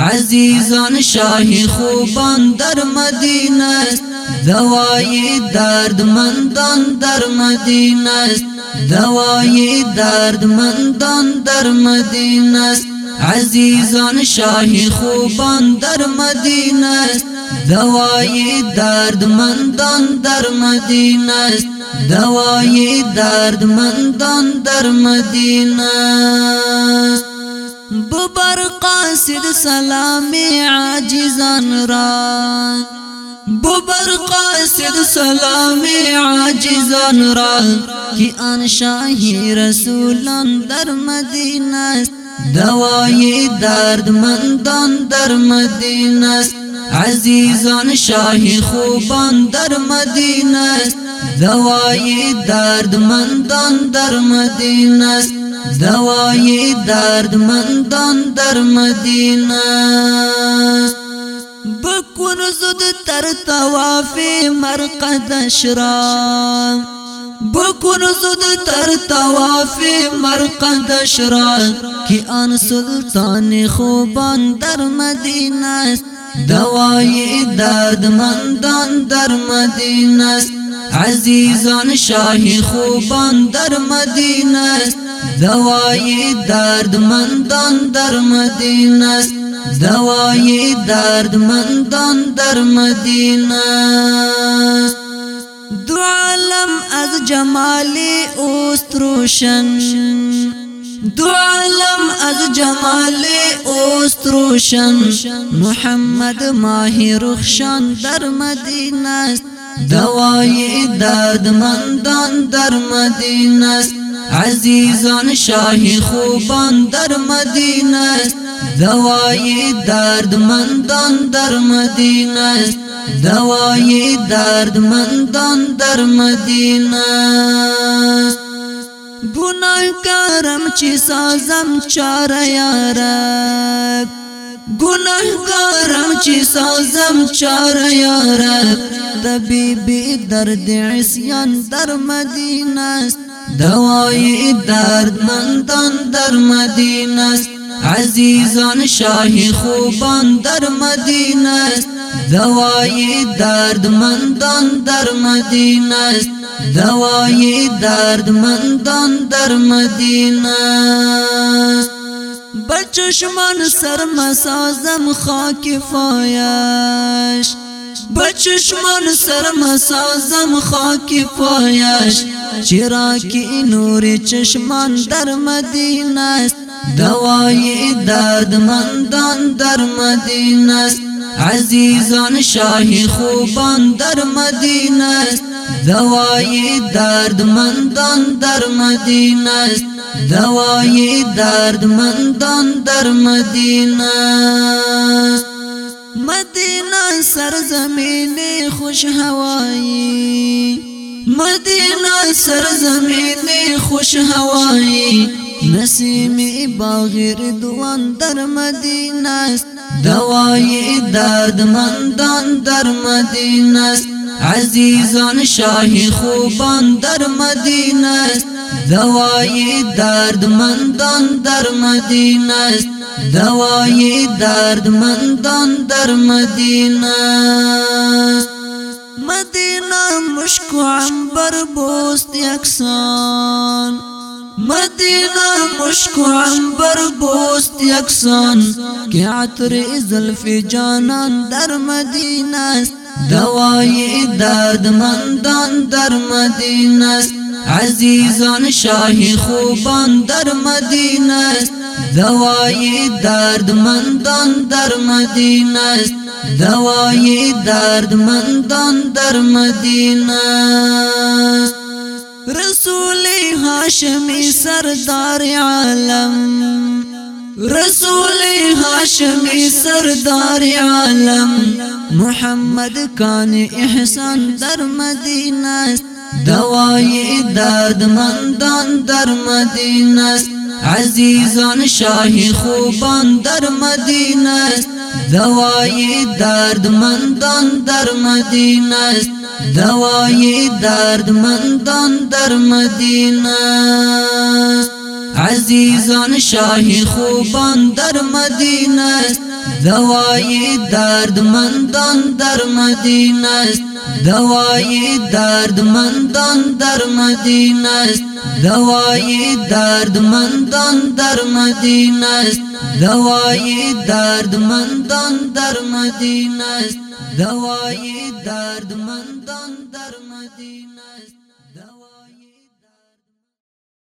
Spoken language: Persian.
عزیزان شاهی خوبان در مدینه است. دوای درد مندان در مدینه است. دوای درد مندان در مدینه است. عزیزان شاهی خوبان در مدینه است. دوای درد مندان در مدینه است. دوای درد مندان در مدینه است. ببر قاصد سلام عاجزان را. ببر قاصد سلام عاجزان را. کی آن شاهی رسولان در مدینه است. دوای درد مندان در مدینه عزیزان شاهی خوبان در مدینه است. دوای درد مندان در مدینه دوای درد مندان در مدینه است۔ بکن زد تر تواف مرقد اشرا بکن زد تر تواف مرقد اشرا کی آن سلطان خوبان در مدینه است۔ دوای درد مندان در مدینه است۔ عزیزان شاهی خوبان در مدینه است۔ دوای درد مندان در مدینه است دوای درد مندان در مدینه است دو عالم از جمال اوست روشن دو عالم از جمال اوست روشن محمد ماهی رخشان در مدینه است دوای درد مندان در مدینه است عزیزان شاهی خوبان در مدینه است. دوای درد مندان در مدینه است. دوای درد مندان در مدینه است. گناهکارم چې سازم چاره یارب. گناهکارم چې سازم چاره یارب. طبیبی درد عصیان در مدینه است دوای درد مندان در مدینه است. عزیزان شاهی خوبان در مدینه است. دوای درد مندان در مدینه است. دوای درد مندان در مدینه است. بچشمان سر مسازم خاک فایش. بچشمان سر مسازم خاک پایش چرا کی نور چشمان در مدینه است. دوای درد مندان در مدینه است. عزیزان شاهی خوبان در مدینه است. دوای درد مندان در مدینه است. دوای درد مندان در مدینه است. مدینه سرزمین خوش هوایی مدینه سرزمین خوش هوایی نسیم باغ ردوان در مدینه است. دوای درد مندان در مدینه است. عزیزان شاهی خوبان در مدینه است. دوای درد مندان در مدینه است. دوای درد مندان در مدینه است. مدینه مشک و عنبر بوست یکسان مدینه مشک و عنبر بوست یکسان که عطر زلف جانان در مدینه است. دوای درد مندان در مدینه است. عزیزان خوبان در مدینه است. دوای درد مندان در مدینه است دوای درد مندان در مدینه است رسول هاشمی سردار عالم رسول هاشمی سردار عالم محمد کان احسان در مدینه است دوای درد مندان در مدینه عزیزان شاهی خوبان در مدینه است دوای درد مندان در مدینه است دوای درد مندان در مدینه است۔ عزیزان شاهی خوبان در مدینه است دوائی درد مندان در مدینه است دوائی درد مندان در مدینه است دوائی درد مندان در مدینه است دوائی درد مندان در مدینه است دوائی درد مندان در مدینه است